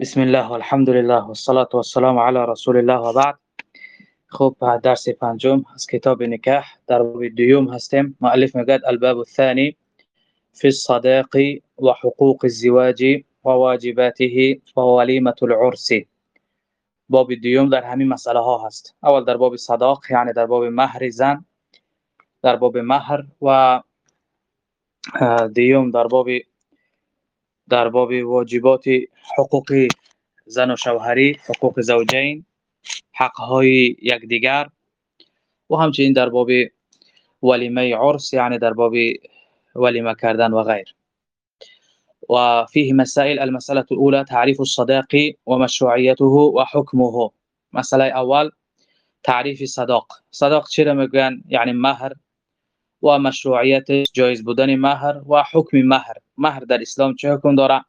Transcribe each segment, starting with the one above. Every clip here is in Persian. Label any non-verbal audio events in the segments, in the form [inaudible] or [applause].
بسم الله والحمد لله والصلاة والسلام على رسول الله و بعد خب درس پنجم از کتاب نکاح. در دوم هستیم. مؤلف میگه الباب الثاني في الصداق وحقوق الزواج وواجباته ووليمة العرس. باب دوم در همین مسئله ها هست. اول در باب صداق یعنی در باب مهر زن در باب مهر و دیوم در باب در باب واجبات حقوق زن و شوهری حقوق زوجین حقهای یکدیگر. و همچنین در باب ولیمه عرس یعنی در باب ولیمه کردن و غیر. و فيه مسائل المسألة الأولى تعريف الصداق ومشروعيته وحكمه مسألة اول تعریف صداق. صداق چرا میگن یعنی مهر و مشروعیت جایز بودن مهر و حکم مهر. مهر در اسلام چه حکم داره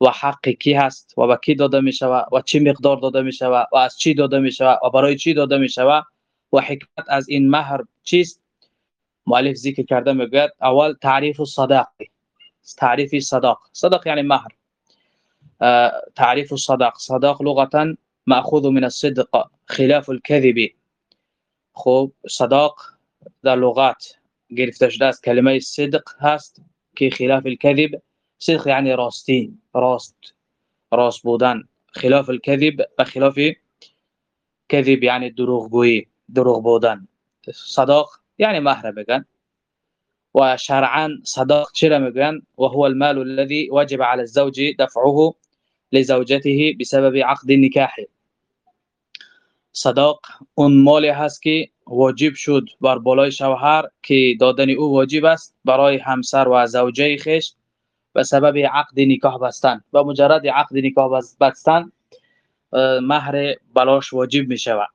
و حق کی هست؟ و به کی داده می شود؟ و چه مقدار داده می شود؟ و از چی داده می شود؟ و برای چی داده می شود؟ و حکمت از این مهر چیست؟ مؤلف ذکر کرده میگه اول تعریف الصداق تعریف صداق صداق یعنی مهر. تعریف الصداق صداق لغتا مأخوذ من الصدق خلاف الكذب. خب صداق در لغات گرفته شده از کلمه صدق هست که خلاف الكذب. صدق یعنی راستی راست راست بودن خلاف الكذب و خلاف كذب یعنی دروغگویی دروغ بودن صداق یعنی مهر بگن. و شرعا صداق چرا میگن و هو المال الذي وجب على الزوج دفعه لزوجته بسبب عقد النكاح. صداق اون مالی هست که واجب شد بر بالای شوهر که دادن او واجب است برای همسر و زوجه خش به سبب عقد نکاح بستن. و مجرد عقد نکاح بستن مهر بلاش واجب می شود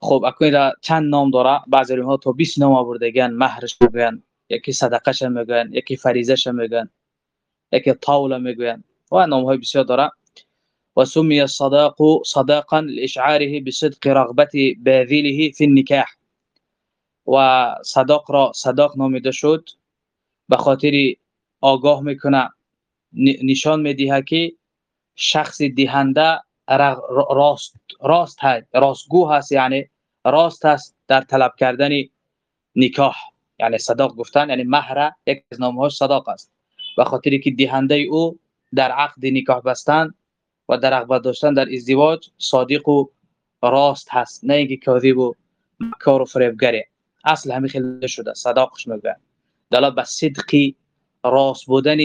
خب اکنون چند نام داره؟ بعضی ها تا 20 نام آوردگن مهرش میگن یکی صدقش میگن یکی فریضهش میگن یکی طاوله میگن و نام های بسیار داره. وسمي الصداق صداقا لإشعاره بصدق رغبة باذله في النكاح. و صداق را صداق نامیده شد. به خاطر آگاه می‌کنه نشان می‌دهه که شخص دهنده راست راست هست راستگو هست یعنی راست است در طلب کردن نکاح. یعنی صداق گفتن یعنی مهر یک از نامهاش صداق است. به خاطر که دهنده او در عقد نکاح بستن و در رغبت داشتن در ازدواج صادق و راست هست. نه اینکه کاذب و مکار و فریبگره. اصل همین خیلی شده. صداقش میگه. دلا به صدقی راست بودن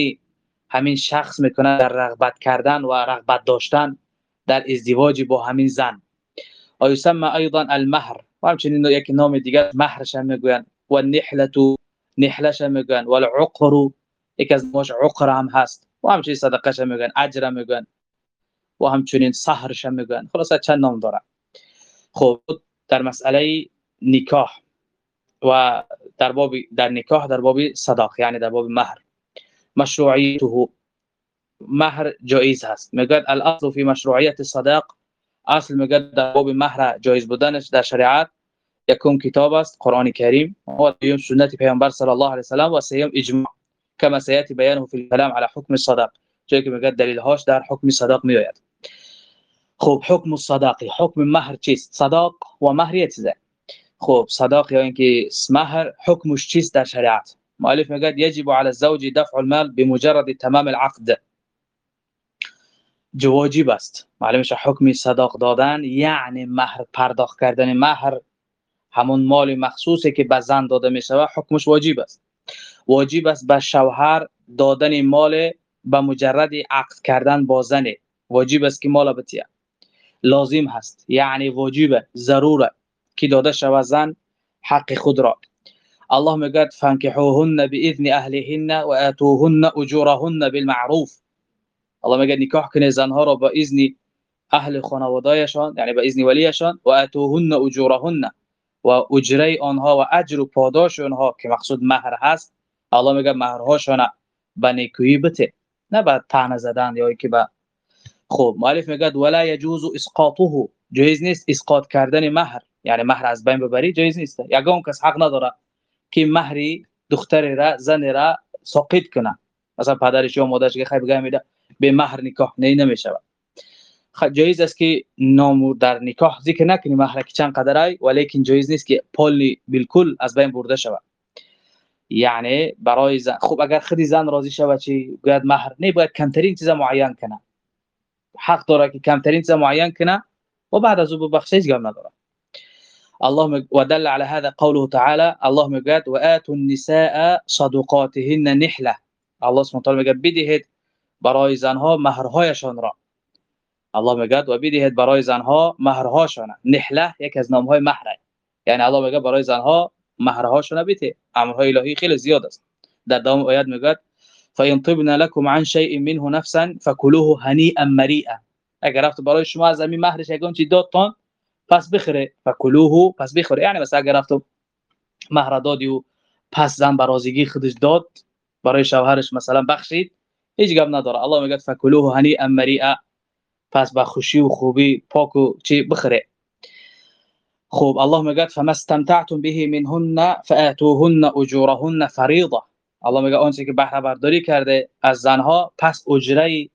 همین شخص می‌کنه در رغبت کردن و رغبت داشتن در ازدواج با همین زن. و یسمى ايضا المهر. و همچنین یک نام دیگر مهرش هم می‌گوین. و نحلتو نحلش هم می‌گوین. و العقر. یک از نامش عقر هم هست. و همچنین صدقش هم می‌گوین. اجر هم می‌گوین. و همچنین سحرش هم میگن خلاصه چند نام داره خب در مسئله نکاح و در باب در نکاح در باب صداق یعنی در باب مهر. مشروعیته. مهر جایز هست. میگه الاصل فی مشروعیت صداق. اصل میگه در باب مهر جایز بودنش در شریعت. یکم کتاب است قرآن کریم. و دیوم سنت پیامبر صلی الله علیه و و سیوم اجماع. كما سياتي بيانه في الكلام على حكم الصداق جایی که میگه دلیل هاش در حکم صداق میآید. خب حکم الصداق حکم مهر چیست؟ صداق و مهر یه چیزه. خب صداق یا اینکه مهر حکمش چیست در شریعت؟ مؤلف میگه یجب على الزوج دفع المال بمجرد تمام العقد. جواجب است. معلوم میشه حکم صداق دادن یعنی مهر پرداخت کردن. مهر همون مال مخصوصی که به زن داده میشه حکمش واجب است. واجب است به شوهر دادن مال به مجرد عقد کردن با زن واجب است که مال بتیه. لازم هست. یعنی واجب ضروره که داده شود زن حق خود را. الله میگه فانكحوهن باذن اهلهن و اتوهن اجورهن بالمعروف. الله میگه نکاح کنه زنها را با اذن اهل خانوادهشان یعنی با اذن ولیشان و اتوهن اجورهن و اجره آنها و اجر و پاداش آنها که مقصود مهر هست. الله میگه مهرهاشون به نیکویی بته نه با طعنه زدن یا که با خب مؤلف میگه ولا يجوز اسقاطه. جایز نیست اسقاط کردن مهر. یعنی مهر از بین ببری جایز نیست. یگان کس حق نداره که مهری دختر را زن را ساقط کنه. مثلا پدرش یا مادرش که خیلی میده به مهر نکاح نه نمیشه جایز است که نام در نکاح ذکر نکنیم مهر چند قدرای ولیکن جایز نیست که پول بالکل از بین برده شود. یعنی برای زن خب اگر خودی زن راضی شود چی؟ باید مهر نه باید کمترین چیز معین کنه. حق داره که کمترین چیز معین کنه و بعد از او ببخشه هیچ نداره. الله ودل على هذا قوله تعالى الله میگه و النساء صدقاتهن نحله الله سبحانه و تعالی میگه بدهید برای زنها مهرهایشان را. الله میگه و بدهید برای زنها مهرهاشان. نحله یک از نام های مهر یعنی الله میگه برای زنها مهرهاشون بده امرهای الهی خیلی زیاد است. در دوام آیات میگه طبنا لكم عن شيء منه نفسا فكلوه هنيئا مريئا. اگر رفت برای شما از همین مهرش یگان چی دادتان پس بخره فکلوه پس بخره یعنی مثلا اگر رفت مهر دادی و پس زن برازیگی خودش داد برای شوهرش مثلا بخشید هیچ گپ نداره. الله میگه فکلوه هنیئا مريئا پس با خوشی و خوبی پاک و چی بخره خوب الله میگه فما استمتعتم به منهن فاتوهن اجورهن فریضه الله میگه آنچه که بهره برداری کرده از زنها پس اجره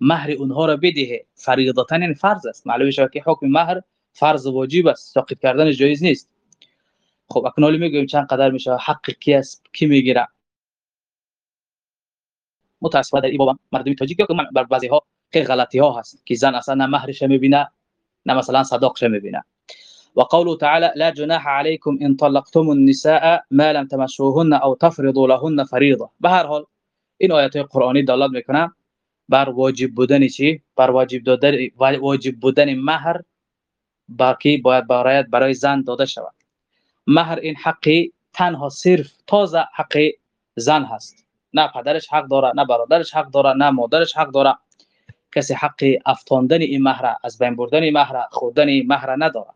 مهر اونها را بده فریضتا یعنی فرض است. معلومه شد که حکم مهر فرض واجب است. ساقط کردن جایز نیست. خب اکنون میگیم چند قدر میشه. حق کی است کی می‌گیره؟ متاسفانه در این باب مردمی تاجیک که بر بعضی ها خیلی غلطی ها هست که زن اصلا نه مهرش می‌بینه نه مثلا صداقش می‌بینه. وقوله تعالى لا جناح عليكم إن طلقتم النساء ما لم تمسوهن أو تفرضوا لهن فريضة. به حال این آیات قرآنی دلالت میکنه بر واجب بودن چی بر واجب دادن واجب بودن مهر باقی باید برای برای زن داده شود. مهر این حقی تنها صرف تازه حق زن هست. نه پدرش حق داره نه برادرش حق داره نه مادرش حق داره. کسی حق افتاندن این مهر از بین بردن مهر خودن مهر نداره.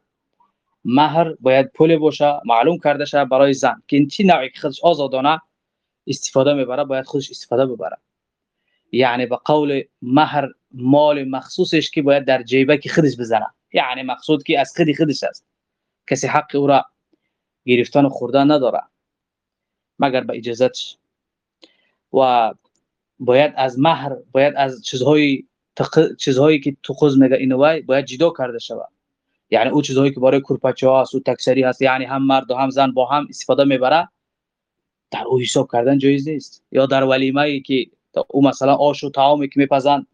مهر باید پول باشه معلوم کرده شه برای زن. که این چی نوعی که خودش آزادانه استفاده می‌بره باید خودش استفاده ببره. یعنی به قول مهر مال مخصوصش که باید در جیبه که خودش بزنه. یعنی مقصود که از خودی خودش است. کسی حق او را گرفتن و خوردن نداره. مگر به اجازتش و باید از مهر باید از چیزهای تق... چیزهایی که تو میگه اینو باید جدا کرده شود. یعنی او چیزهایی که برای کورپاچه ها و تکسری هست یعنی هم مرد و هم زن با هم استفاده می‌بره در او حساب کردن جایز نیست. یا در ولیمه ای که او مثلا آش و طعامی که میپزن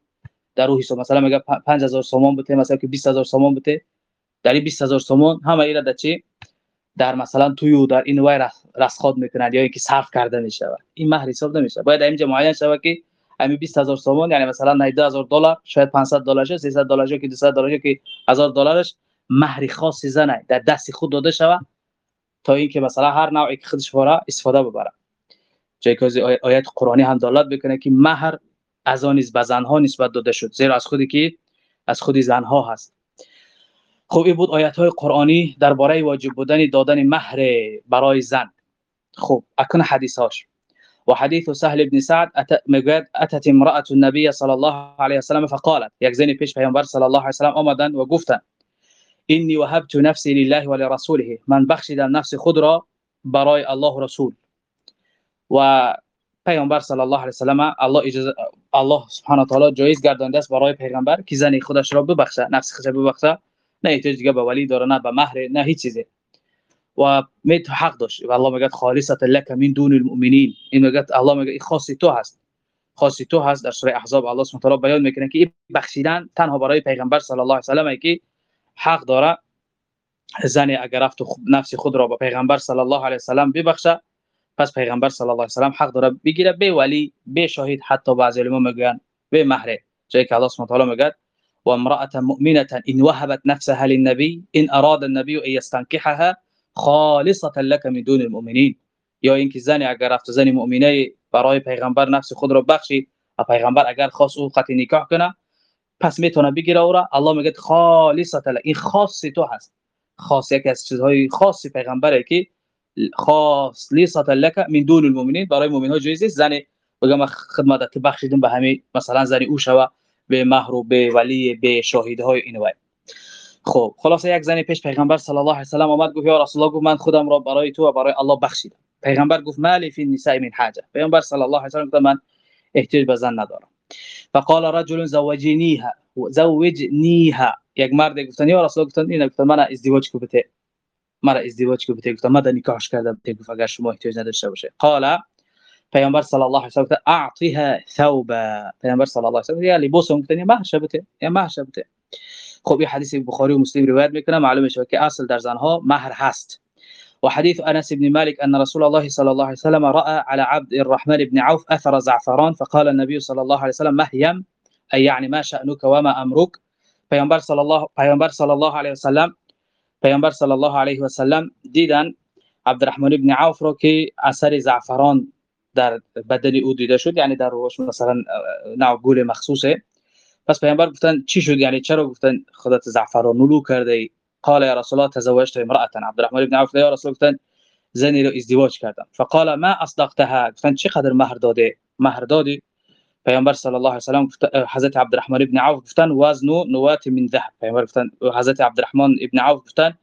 در او حساب مثلا میگه 5000 سومان بده مثلا که 20000 سومان بده در این 20000 سومان همه اینا در چی؟ در مثلا توی در این وای رسخاد می‌کنند یا اینکه صرف کرده میشه این مهر حساب نمیشه باید اینجا معین شود که همین 20000 سومان یعنی مثلا 19000 دلار شاید 500 دلار 300 دلار که 200 دلار که 1000 دلارش مهر خاصی زنه در دست خود داده شوه تا اینکه مثلا هر نوعی که خودش واره استفاده ببره. جایی که آیات قرآنی هم دلالت بکنه که مهر از آن به زنها نسبت داده شد زیرا از خودی که از خودی زنها هست. خب این بود آیات های قرآنی درباره واجب بودن دادن مهر برای زن. خب اکن حدیث هاش و حدیث سهل ابن سعد می‌گوید اتت امرأة النبی صلی الله علیه وسلم فقالت. یک زنی پیش پیامبر صلی الله علیه وسلم آمدن و گفتن اینی وهبت نفسی لله ولرسوله من بخشیدم نفس خود را برای الله رسول و پیامبر صلی الله علیه و سلم الله اجازه الله سبحانه و تعالی جایز گردانده است برای پیغمبر که زن خودش را ببخشه نفس خودش ببخشه نه احتیاج دیگه به ولی داره نه به مهر نه هیچ چیزی و میت حق داشت و الله میگه خالصه لك من دون المؤمنین این میگه الله میگه خاصی تو هست خاصی تو هست در سوره احزاب الله سبحانه و تعالی بیان می‌کنه که این بخشیدن تنها برای پیغمبر صلی الله علیه و سلم که حق داره. زن اگر رفت نفس خود را به پیغمبر صلی الله علیه و سلم ببخشه پس پیغمبر صلی الله علیه و سلم حق داره بگیره. به ولی به شاهد حتی بعضی علما میگن به مهر جایی که الله سبحانه و تعالی میگه و امراه مؤمنه ان وهبت نفسها للنبي ان اراد النبي ان يستنكحها خالصه لك من دون المؤمنين. یا اینکه زن اگر رفت زن مؤمنه برای پیغمبر نفس خود را بخشید پیغمبر اگر خواست او قطع نکاح کنه پس می‌تونه بگیره او را. الله میگه خالصه این خاص تو هست. خاص یک از چیزهای خاصی پیغمبره که خاص لیست لك من دون المؤمنین. برای مؤمن ها جایز است زن بگم خدمت بخشیدن به همه مثلا زن او شوه به مهر و به ولی به شاهدهای اینو خب خلاصه یک زن پیش پیغمبر صلی الله علیه و سلم آمد گفت یا رسول الله گفت من خودم را برای تو و برای الله بخشیدم. پیغمبر گفت مالی فی النساء من حاجه پیغمبر صلی الله علیه و سلم گفت من احتیاج به زن ندارم. فقال رجل زوجنيها زوجنیها یک مرد گفتن یا رسول گفتن اینا گفتن من ازدواج کو مرا ازدواج کو بته گفتن من نکاحش کردم. بته گفت اگر شما احتیاج نداشته باشه. قال پیامبر صلی الله علیه و سلم اعطيها ثوبا. پیامبر صلی الله علیه و سلم یا لباس گفتن مهر شبته یا مهر شبته خب این حدیث بخاری و مسلم روایت می‌کنه. معلومه شد که اصل در زنها مهر هست. وحديث أنس بن مالك أن رسول الله صلى الله عليه وسلم رأى على عبد الرحمن بن عوف أثر زعفران فقال النبي صلى الله عليه وسلم مهيم أي يعني ما شأنك وما أمرك؟ پیامبر صلی الله پیامبر صلی الله علیه و سلم پیامبر صلی الله علیه و سلم دیدن عبدالرحمن بن عوف رو که اثر زعفران در بدن أو دیده شد یعنی در روش مثلا نوع گل مخصوصه. پس پیامبر گفتن چی شد؟ یعنی چرا گفتن خودت زعفران نلو کرده قال یا رسول الله تزوجت امراه عبدالرحمن بن عوف یا رسول گفتن زنی رو ازدواج کردم. فقال ما اصدقتها؟ گفتن چقدر مهر داده مهر دادی؟ پیامبر صلی الله علیه و سلام حضرت عبدالرحمن ابن عوف گفتن وزن نوات من ذهب. پیامبر گفتن حضرت عبدالرحمن ابن عوف گفتن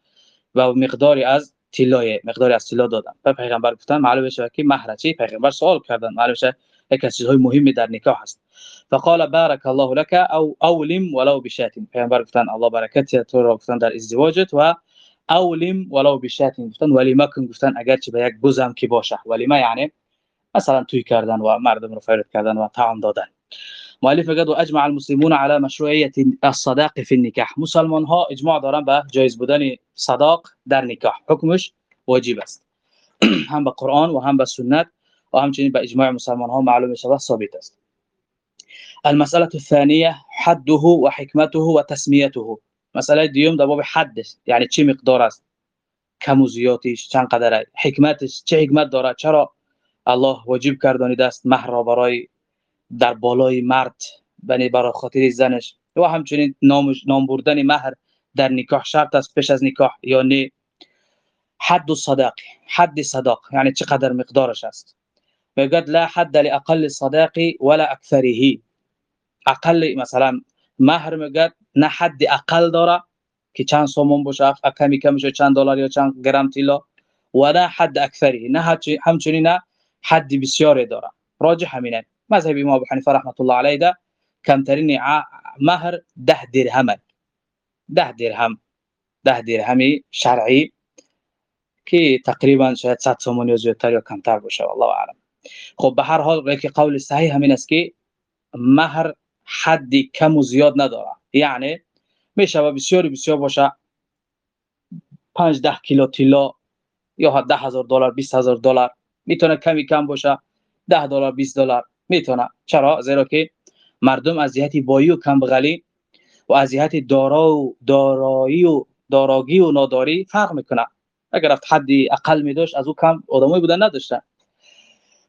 و مقداری از طلای مقداری از طلا دادن. و پیغمبر گفتن معلومه شد که مهر چی؟ پیغمبر سوال کردن معلومه شد چیزهای مهمی در نکاح است. فقال بارك الله لك أو أولم ولو بشات پیغمبر گفتن الله برکت تو را گفتن در ازدواجت و أولم ولو بشات گفتن ولیمه کن گفتن اگر چه به یک بزم کی باشه. ولیمه یعنی مثلا توی کردن و مردم رو فیرت کردن و طعام دادن. مؤلف قد اجمع المسلمون على مشروعیت الصداق في النكاح مسلمان ها اجماع دارن به جایز بودن صداق در نکاح. حکمش واجب است. [clears throat] هم به قرآن و هم به سنت. و همچنین به اجماع مسلمان ها معلوم شده ثابت است. المساله الثانيه حده وحكمته وتسميته مساله دیوم در باب حدش یعنی چه مقدار است؟ کم و زیاتش چند قدره حکمتش چه حکمت داره چرا الله واجب کردانیده است مهر را برای در بالای مرد بنی برای خاطر زنش؟ و همچنین نام بردن مهر در نکاح شرط است پیش از نکاح یا نه حد الصداق حد صداق یعنی چقدر مقدارش است؟ میگد لا حد لأقل الصداق ولا أكثره. أقل مثلا مهر میگد نه حد أقل داره که چند سومون باشه کمی کمی چند دلار یا چند گرم نه حد اکثری نه همچنین حد بسیاری داره راجح همینه مذهب امام أبو حنیفه رحمت الله علیه ده کمترین مهر 10 درهم 10 درهم. 10 درهمی شرعی که تقریبا شاید 100 تومان یا زیادتر یا کمتر باشه والله أعلم. خب به هر حال که قول صحیح همین است که مهر حدی کم و زیاد نداره یعنی میشه بسیار بسیار باشه 5 10 کیلو طلا یا 10000 دلار 20000 دلار. می‌تونه کمی کم باشه 10 دلار 20 دلار. می‌تونه. چرا؟ زیرا که مردم از جهت بایی و کمبغلی و از جهت دارا و دارایی و داراگی و ناداری فرق می‌کنه اگر رفت حدی اقل می داشت از او کم آدمایی بودن نداشتن.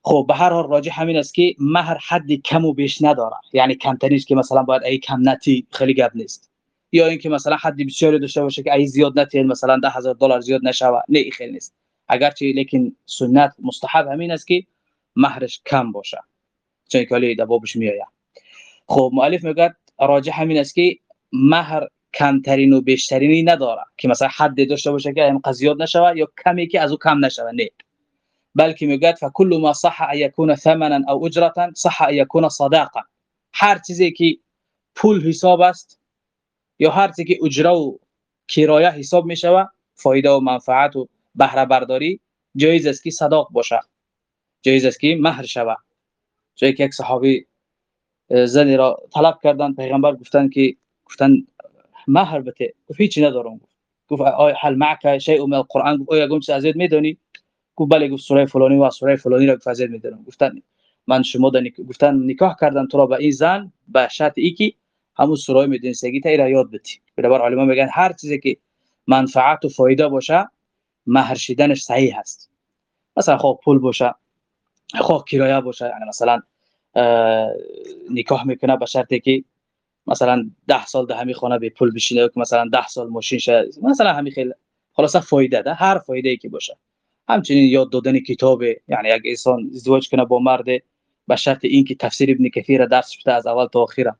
خب به هر حال راجح همین است که مهر حدی کم و بیش نداره یعنی کمترینش که مثلا باید ای کم نتی خیلی گپ نیست. یا اینکه مثلا حدی بسیاری داشته باشه که ای زیاد نتی مثلا 10000 دلار زیاد نشوه نه خیلی نیست. اگرچه لیکن سنت مستحب همین است که مهرش کم باشه. چون کلی در بابش میآید خب مؤلف میگه راجح همین است که مهر کمترین و بیشترینی نداره که مثلا حد داشته باشه که اینقدر زیاد نشوه یا کمی که از او کم نشوه نه. بلکه میگه فكل ما صح أن يكون ثمنا أو أجرة صح أن يكون صداقه هر چیزی که پول حساب است یا هر چیزی که اجره و کرایه حساب میشوه فایده و منفعت و بهره برداری جایز است که صداق باشه جایز است که مهر شوه جایی که یک صحابی زنی را طلب کردن پیغمبر گفتن که گفتن مهر بده. گفت هیچی ندارم. گفت آیا حل معك شیء من القرآن؟ گفت آیا گم ازید میدونی گفت بله گفت سوره فلانی و سوره فلانی را فضیلت می‌دونم گفتن من شما در گفتن نکاح کردم تو را با این زن به شرط که همون سوره میدونستگی تا را یاد بدی. بنابر علما میگن هر چیزی که منفعت و فایده باشه مهر شدنش صحیح هست. مثلا خب پول باشه خب کرایه باشه یعنی مثلا نکاح می‌کنه به شرطی که مثلا 10 سال ده همین خانه به پول بشینه که مثلا 10 سال ماشین شه مثلا همین خیلی خلاصه فایده ده هر فایده ای که باشه. همچنین یاد دادن کتاب یعنی یک انسان ازدواج کنه با مرد به شرط اینکه تفسیر ابن کثیر درس بده از اول تا آخر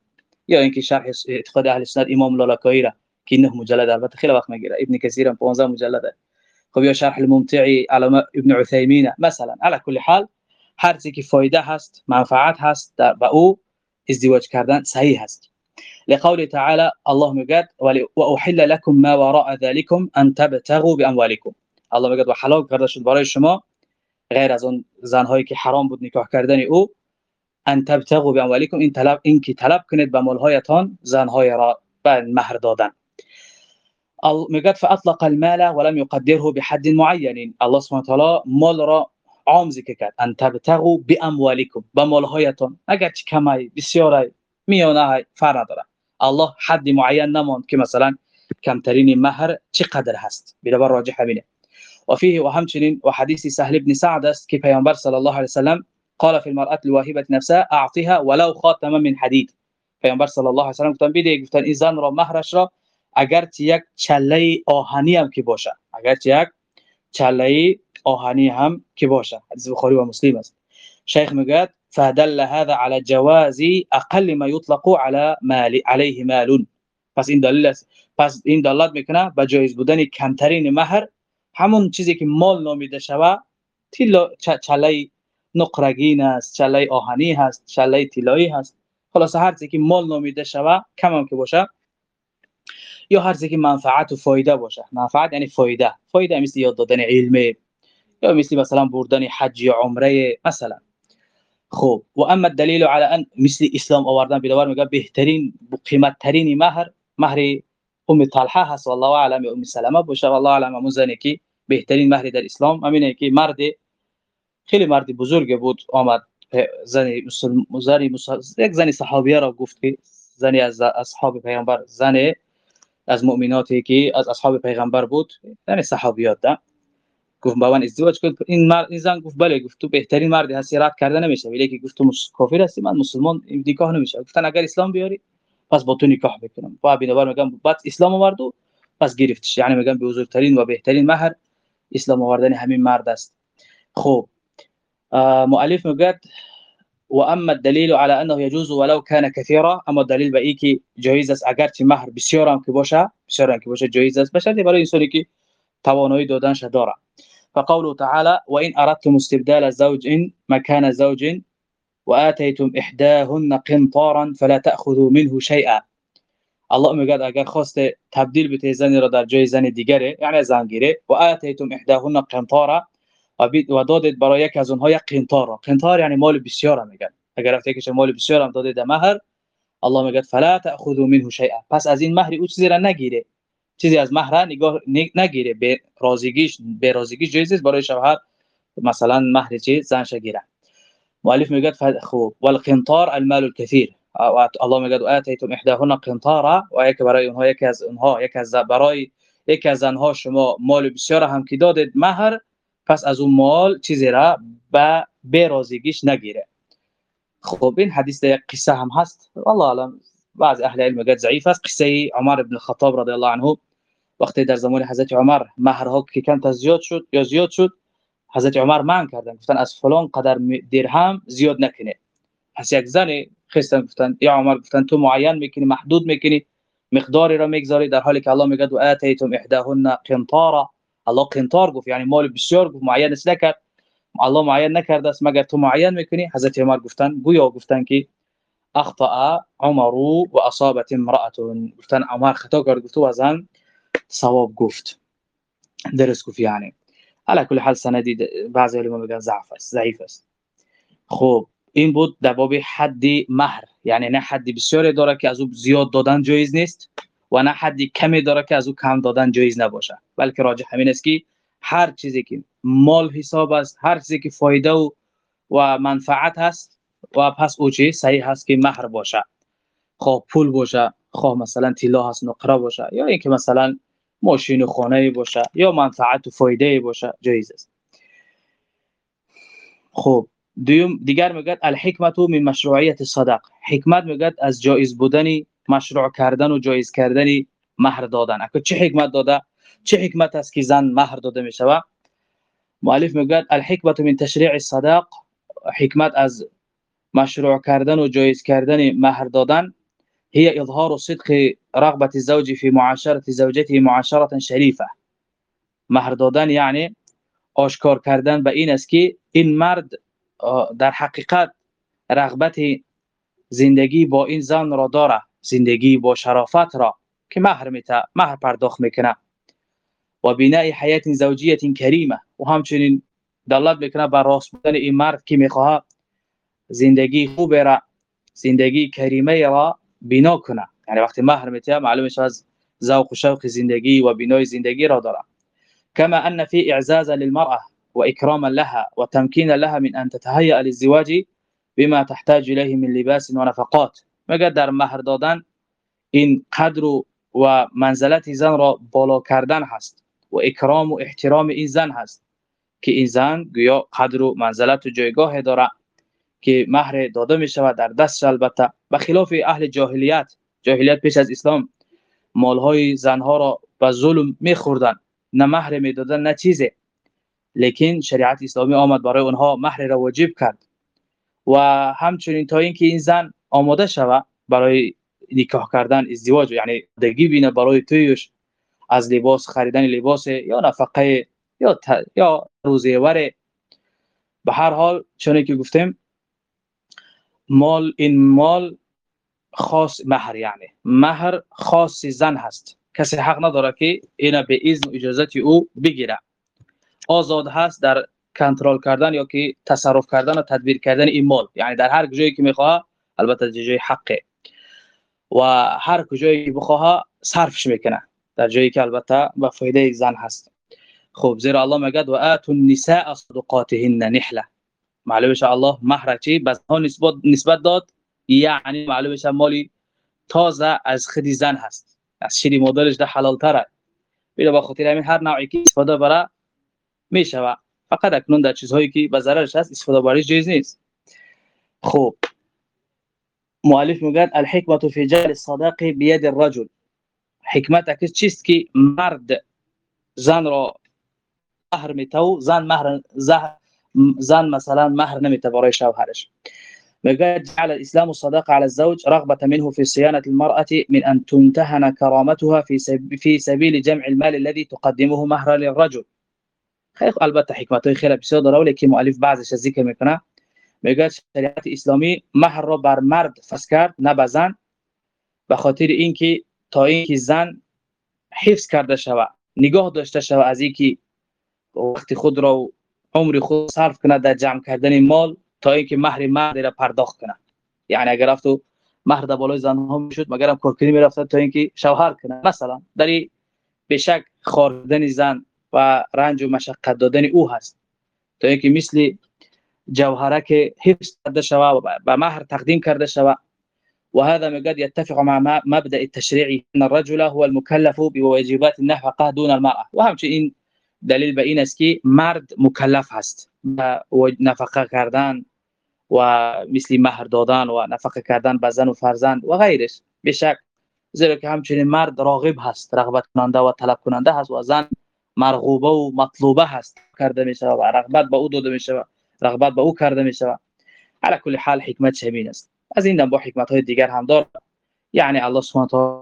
یا اینکه شرح اعتقاد اهل سنت امام لالکایی را که نه مجلد البته خیلی وقت می‌گیره. ابن کثیر 15 مجلده. خب یا شرح الممتع علامه ابن عثیمین مثلا على كل حال هر چیزی که فایده هست منفعت هست در با او ازدواج کردن صحیح هست. لقول تعالى الله میگه و احل لكم ما وراء ذلكم ان تبتغوا باموالكم الله میگه و حلال کرده شد برای شما غیر از اون زنهایی که حرام بود نکاح کردن او ان تبتغوا باموالكم این طلب این که طلب کنید به مالهایتان زنهای را به مهر دادن. میگه فاطلق المال ولم يقدره بحد معين الله سبحانه وتعالى مال را عام ذکر کرد. ان تبتغوا باموالكم به مالهایتان. اگر چه کمی بسیاری میانه فرق داره الله حد معین نماند که مثلا کمترین مهر چقدر هست. بنابر راجح همینه. و فيه و همچنین و حدیث سهل ابن سعد که پیامبر صلی الله علیه وسلم؟ قال في المرأة الواهبة نفسها اعطيها ولو خاتما من حديد. پیامبر صلی الله علیه وسلم گفتن بده گفتن این زن را مهرش را اگر یک چله آهنی هم که باشه؟ اگر یک چله آهنی هم که باشه؟ حدیث بخاری و مسلم است. شیخ فدل هذا على جواز أقل ما يطلق على مال عليه مال پس این دلیل است. پس این دلالت میکنه به جایز بودن کمترین مهر همون چیزی که مال نامیده شوه تیلا چله نقرگین است چله آهنی هست چله طلایی هست. خلاص هر چیزی که مال نامیده شوه کم هم که باشه یا هر چیزی که منفعت و فایده باشه منفعت یعنی فایده. فایده مثل یاد دادن علم یا مثل مثلا بردن حج یا عمره مثلا. خب و اما الدلیل على ان مثل اسلام آوردن بیدوار میگه بهترین قیمت ترین مهر مهر ام طلحه هست والله اعلم ام سلمه باشه والله اعلم همون زنی که بهترین مهر در اسلام همینه که مرد خیلی مرد بزرگ بود آمد زن مسلم زنی یک زنی صحابیه را گفت که زنی از اصحاب پیغمبر زن از مؤمناتی که از اصحاب پیغمبر بود یعنی صحابیات ده گفت با من ازدواج کن این مرد این زن گفت بله گفت تو بهترین مردی هستی رد کرده نمیشه ولی که گفت تو کافر هستی من مسلمان نکاح نمیشه گفتن اگر اسلام بیاری پس با تو نکاح بکنم. با بنابر میگم بعد اسلام آورد پس گرفتش. یعنی میگم به بزرگترین و بهترین مهر اسلام آوردن همین مرد است. خب مؤلف میگه و اما الدليل على انه يجوز ولو كان كثيرا اما دلیل به ای که جایز است اگر چه مهر بسیار هم که باشه بسیار هم که باشه جایز است. بشه برای انسانی که توانایی دادنش داره فقوله تعالى وان اردتم استبدال زوج مكان زوج واتيتم احداهن قنطارا فلا تاخذوا منه شيئا. الله میگه اگر خواست تبدیل بده زنی را در جای زن دیگره یعنی زنگیره و اتیتم احداهن قنطارا و دادید برای یک از اونها یک قنطار را قنطار یعنی مال بسیار میگن اگر رفته که مال بسیار هم دادید مهر الله میگه فلا تاخذوا منه شيئا پس از این مهر او چیزی را نگیره چیزی از مهر نگاه نگیره به رازیگیش به رازیگیش جایز برای شوهر مثلا مهر چی زنش گیره مؤلف میگه خوب والقنطار المال الكثير. الله میگه اتیتم إحداهن قنطارا و یک برای اونها یک از اونها یک از برای یک از انها شما مال بسیار هم که دادید مهر پس از اون مال چیزی را به برازیگیش نگیره. خب این حدیث قصه هم هست. والله علم بعض أهل علم میگه ضعیف است. قصه عمر ابن الخطاب رضی الله عنه وقتی در زمان حضرت عمر مهرها که کم زیاد شد یا زیاد شد حضرت عمر من کردن. گفتن از فلان قدر درهم زیاد نکنه. پس یک زن خستن گفتن یا عمر گفتن تو معین می‌کنی محدود می‌کنی مقداری را می‌گذاری در حالی که الله میگه و اتیتم احداهن قنطارا. الله قنطار گفت یعنی مال بسیار گفت معین نکرد. الله معین نکرده است مگر تو معین می‌کنی؟ حضرت عمر گفتن گویا گفتن که اخطا عمر و اصابت امراه گفتن عمر خطا کرد. گفت و زن ثواب گفت. درس گفت یعنی. على كل حال سندی بعضی علما میگن ضعف است ضعیف است خب این بود در باب حد مهر. یعنی نه حدی بسیاری داره که از او زیاد دادن جایز نیست و نه حدی کمی داره که از او کم دادن جایز نباشه. بلکه راجع همین است که هر چیزی که مال حساب است هر چیزی که فایده و و منفعت هست و پس او چی؟ صحیح هست که مهر باشه. خب پول باشه خب مثلا طلا هست نقره باشه. یا اینکه مثلا ماشین و خانه باشه یا منفعت و فایده باشه جایز است. خب دیگر میگه الحکمت من مشروعیت صدق. حکمت میگه از جایز بودن مشروع کردن و جایز کردن مهر دادن. اگه چه حکمت داده؟ چه حکمت است که زن مهر داده می‌شوه مؤلف میگه الحکمت من تشریع الصداق حکمت از مشروع کردن و جایز کردن مهر دادن. هي اظهار صدق رغبه الزوج في معاشره زوجته معاشره شریفه مهر دادن یعنی آشکار کردن به این است که این مرد در حقیقت رغبت زندگی با این زن را داره زندگی با شرافت را که مهر میته مهر پرداخت می‌کنه. و بناء حیات زوجیه کریمه. و همچنین دلالت می‌کنه بر راست بودن این مرد که می‌خواه زندگی خوب را زندگی کریمه را بنا کنه. یعنی وقتی مهر میته معلومه از ذوق و شوق زندگی و بنای زندگی را داره كما أن في إعزازا للمرأة وإكراما لها وتمكينا لها من أن تتهيأ للزواج بما تحتاج إليه من لباس ونفقات مگر در مهر دادن این قدر و منزلت زن را بالا کردن هست و اکرام و احترام این زن هست که این زن گویا قدر و منزلت و جایگاه داره که مهر داده می شود در دست البته بخلاف أهل جاهلیت جاهلیت پیش از اسلام مالهای زنها را به ظلم میخوردن نه مهر می‌دادن نه چیزی. لیکن شریعت اسلامی آمد برای اونها مهر را واجب کرد. و همچنین تا اینکه این زن آماده شود برای نکاح کردن ازدواج یعنی دگی بینه برای تویش از لباس خریدن لباس یا نفقه یا ت... یا روزیور به هر حال چون که گفتیم مال این مال خاص مهر یعنی مهر خاص زن هست. کسی حق نداره که اینا به اذن و اجازت او بگیره. آزاد هست در کنترل کردن یا که تصرف کردن و تدبیر کردن این مال. یعنی در هر جایی که می‌خواه البته جای حقه. و هر کجایی که بخواه صرفش می‌کنه. در جایی که البته به فایده زن هست. خب زیرا الله میگه و اتوا النساء صدقاتهن نحله. معلومه الله مهر چی؟ بس ها نسبت نسبت داد یعنی معلومه مالی تازه از خدی زن هست. از شیری مادرش ده حلال تره بیره با خاطر همین هر نوعی که استفاده بره می‌شوه فقط اکنون در چیزهایی که به ضررش هست استفاده برای جایز نیست. خب. مؤلف میگه الحکمت فی جعل الصداق بيد الرجل. حکمت چیست که مرد زن را مهر میتو زن مهر زن مثلا مهر نمیته برای شوهرش. میگه جعل الإسلام الصداقه على الزوج رغبة منه في صيانة المرأة من أن تنتهن كرامتها في في سبيل جمع المال الذي تقدمه مهرا للرجل. خیلی البته حکمت خیلی بسیار داره ولی که مؤلف بعضش ذکر میکنه میگه شریعت مهر را بر مرد فس کرد نه به زن به خاطر اینکه زن حفظ کرده شود نگاه داشته شود از اینکه وقتی خود را عمر خود صرف کنه در جمع کردن مال. تا اینکه مهر مرد را پرداخت کنه یعنی اگر رفت و مهر در بالای زن ها می‌شد مگرم کارکنی می‌رفت تا اینکه شوهر کنه مثلا در به شک خاردن زن و رنج و مشقت دادن او هست. تا اینکه مثل جوهره که حفظ کرده شوه و به مهر تقدیم کرده شوه وهذا قد يتفق مع مبدا التشريعي ان الرجل هو المكلف بواجبات النفقه دون المراه وهمچنین دلیل به این است که مرد مکلف هست. و نفقه کردن و مثل مهر دادن و نفقه کردن به زن و فرزند و غیرش. بشک زیرا که همچنین مرد راغب هست رغبت کننده و طلب کننده هست و زن مرغوبه و مطلوبه هست. کرده می شود و رغبت به او داده می شود رغبت به او کرده می شود علی کل حال حکمت همین است. از این با حکمت های دیگر هم دارد یعنی الله سبحانه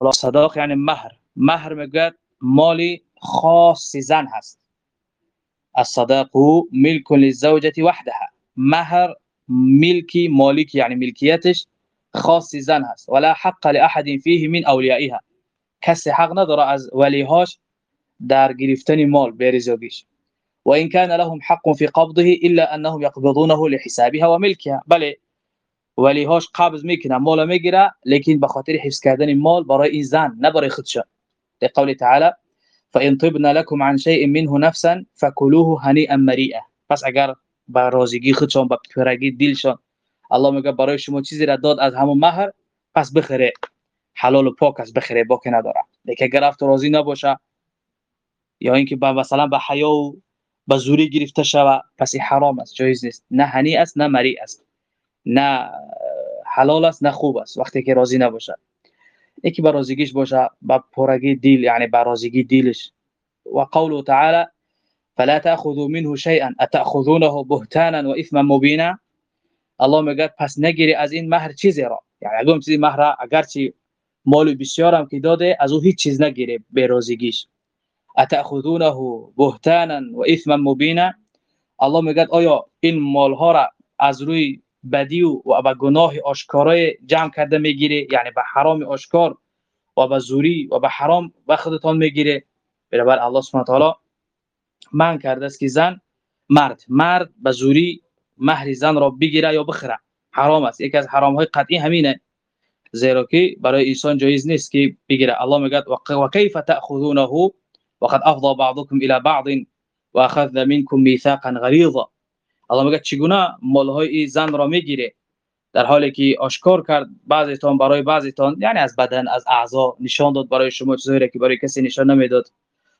و صداق یعنی مهر. مهر میگه مالی خاص زن هست. الصداق ملک للزوجة وحدها. مهر ملکی مالک یعنی ملکیتش خاص زن هست. ولا حق لأحد فيه من اولیائها کسی حق نداره از ولیهاش در گرفتن مال بریزوگیش و این كان لهم حق في قبضه إلا أنهم يقبضونه لحسابها وملكها. بله ولیهاش قبض میکنه مال میگیره لیکن به خاطر حفظ کردن مال برای این زن نه برای قول تعالی فإن طبنا لكم عن شيء منه نفسا فكلوه هنيئا مريئا. پس اگر با رازگی خودشون با پیرگی دلشون الله میگه برای شما چیزی را داد از همون مهر پس بخره. حلال و پاک است بخره باکی نداره. لیکن اگر رفت راضی نباشه یا اینکه با مثلا به حیا و به زوری گرفته شوه پس حرام است جایز نیست. نه هنی است نه مری است. نه حلال است نه خوب است وقتی که راضی نباشه. یکی به راضیگیش باشه با پرگی دیل یعنی با راضیگی دیلش و قوله تعالی فلا تأخذوا منه شيئا أتأخذونه بهتانا واثما مبينا؟ الله میگه پس نگیری از این مهر چیزی را یعنی اگر چیزی مهر اگرچه مال بسیار هم که داده از أو هیچ چیز نگیره به روزگیش أتأخذونه بهتانا و اثما مبینا الله میگه آیا این مال ها را از روی بدی و به گناه آشکارای جمع کرده می‌گیره یعنی به حرام آشکار و به زوری و به حرام به خودتان می‌گیره برابر الله سبحانه و تعالی من کرده است که زن مرد. مرد به زوری مهر زن را بگیره یا بخره. حرام است. یکی از حرام های قطعی همینه. زیرا که برای انسان جایز نیست که بگیره. الله میگه و کیف تاخذونه وقد افضى بعضكم الى بعض واخذنا منكم ميثاقا غليظا الله میگه چگونه مال های زن را می‌گیره؟ در حالی که آشکار کرد بعضیتان برای بعضیتان یعنی از بدن از اعضا نشان داد برای شما چیزایی که برای کسی نشان نمی‌داد.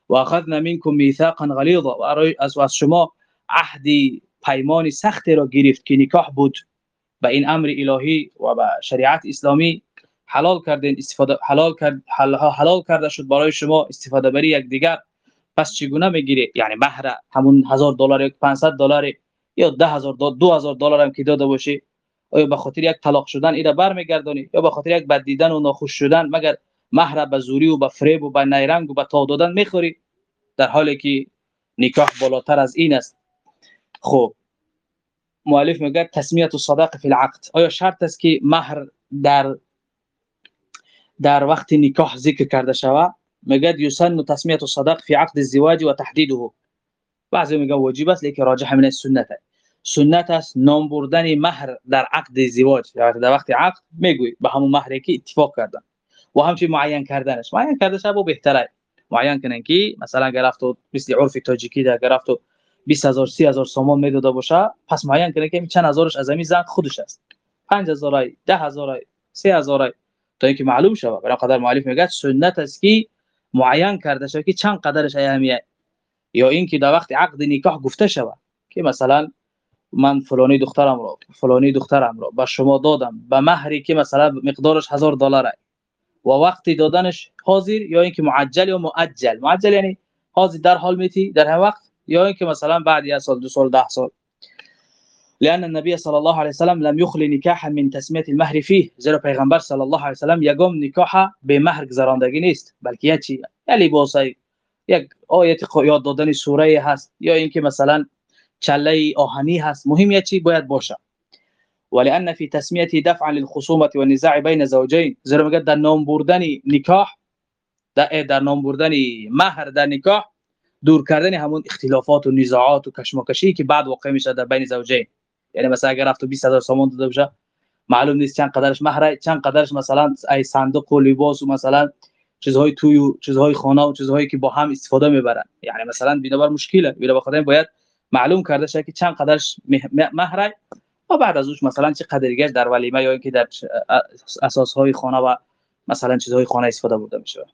و اخذنا منكم ميثاقا غليظا و از شما عهدی پیمانی سختی را گرفت که نکاح بود. به این امر الهی و به شریعت اسلامی حلال کردین استفاده حلال کرد حلال کرده شد برای شما استفاده بری یک دیگر. پس چگونه می‌گیری؟ یعنی مهر همون 1000 دلار یا 500 دلار. یا 10000 دلار 2000 دلار هم که داده باشی آیا به خاطر یک طلاق شدن اینا برمیگردونی یا به خاطر یک بد دیدن و ناخوش شدن؟ مگر مهر به زوری و به فریب و به نیرنگ و به تا دادن می‌خوری؟ در حالی که نکاح بالاتر از این است. خب مؤلف میگه تسمیه الصداق فی العقد. آیا شرط است که مهر در در وقت نکاح ذکر کرده شوه میگه یسن تسمیه الصداق فی عقد الزواج و تحدیده. بعضی میگه واجب است لیکن راجح من سنت سنت است نام بردن مهر در عقد ازدواج یعنی در وقت عقد میگوی به همون مهری که اتفاق کردن. و همچنین معین کردنش. معین کرده شب بهتره. معین کنن که مثلا گرفت مثل عرف تاجیکی در گرفت 20000 30000 سومان می‌داده باشه پس معین کنه که چند هزارش از همین زن خودش است. 5000 10000 3000 تا اینکه معلوم شود. برای قدر مؤلف میگه سنت است که معین کرده شود که چند قدرش اهمیت یا اینکه در وقت عقد نکاح گفته شود. که مثلا من فلانی دخترم رو فلانی دخترم رو به شما دادم به مهری که مثلا مقدارش هزار دلاره. و وقتی دادنش حاضر یا اینکه معجل یا مؤجل. معجل یعنی حاضر در حال میتی در هر وقت یا اینکه مثلا بعد یک سال دو سال ده سال. لأن النبي صلى الله عليه وسلم لم يخل نكاحا من تسميه المهر فيه زیرا پیغمبر صلی الله علیه وسلم یگام نکاح به مهر گذراندگی نیست بلکه چی؟ لباسای یک آیت یاد دادن سوره هست یا اینکه مثلا چله آهنی هست. مهم چی؟ باید باشه. ولان في تسميه دفعا للخصومه والنزاع بين زوجين زیرا میگه در نام بردن نکاح در در نام بردن مهر در نکاح دور کردن همون اختلافات و نزاعات و کشمکشی که بعد واقع میشه در بین زوجین. یعنی مثلا اگر رفت 20000 سامان داده بشه معلوم نیست چند قدرش مهر چند قدرش مثلا ای صندوق و لباس و مثلا چیزهای توی چیزهای خانه و چیزهایی که با هم استفاده می‌برن. یعنی مثلا بنابر مشکله. بنا بخاطر باید معلوم کرده شه که چند قدرش مهر و بعد از اوش مثلا چه قدریگش در ولیمه یا اینکه در اساس های خانه و مثلا چیزهای خانه استفاده برده میشه.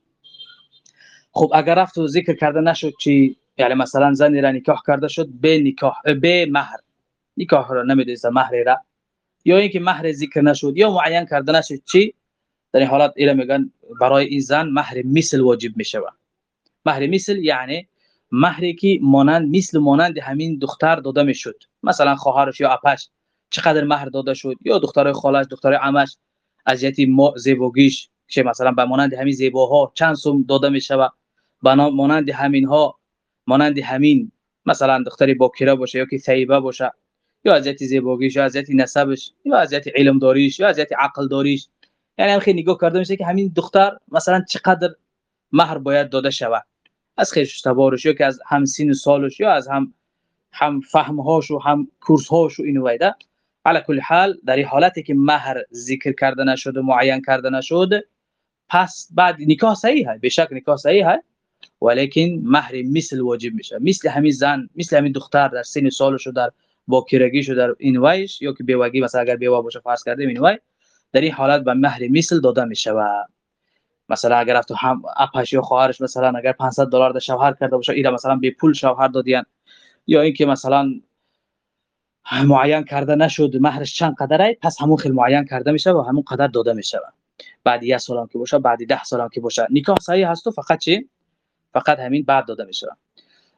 خب اگر رفت و ذکر کرده نشد چی یعنی مثلا زنی را نکاح کرده شد به نکاح به مهر. نکاح را نمی‌دونید مهر را. یا اینکه مهر ذکر نشد یا معین کرده نشد چی؟ در این حالت اینا میگن برای این زن مهر مثل واجب میشه مهر مثل یعنی مهری که مانند مثل مانند همین دختر داده می‌شد. مثلا خواهرش یا اپش چقدر مهر داده شد یا دختر خالش دختر عمش از ما زیباگیش که مثلا به مانند همین زیباها چند سوم داده میشه مانند همین ها مانند همین مثلا دختری باکره باشه یا که ثیبه باشه یا ازیت زیباگیش یا ازیت نسبش یا ازیت علم داریش یا ازیت عقل داریش یعنی خیلی نگاه کرده میشه که همین دختر مثلا چقدر مهر باید داده شود. از خیش تبارش یا که از هم سین سالش یا از هم هم فهمهاش و هم کورس هاش و اینو ویده. علی کل حال در این حالتی که مهر ذکر کرده نشد و معین کرده نشد پس بعد نکاح صحیح ہے بشک نکاح صحیح ہے ولیکن مهر مثل واجب میشه. مثل همین زن مثل همین دختر در سن سالش در باکرگیش در این وایش یا که بیوگی مثلا اگر بیوه باشه فرض کردیم این وای در این حالت به مهر مثل داده میشه و مثلا اگر رفت هم اپش یا خواهرش مثلا اگر 500 دلار ده شوهر کرده باشه اینا مثلا به پول شوهر دادین. یا اینکه مثلا معین کرده نشد مهرش چند قدره پس همون خیلی معین کرده میشه و همون قدر داده میشه. بعد یک سال که باشه بعد ده سال هم که باشه. نکاح صحیح هست و فقط چی؟ فقط همین بعد داده میشه.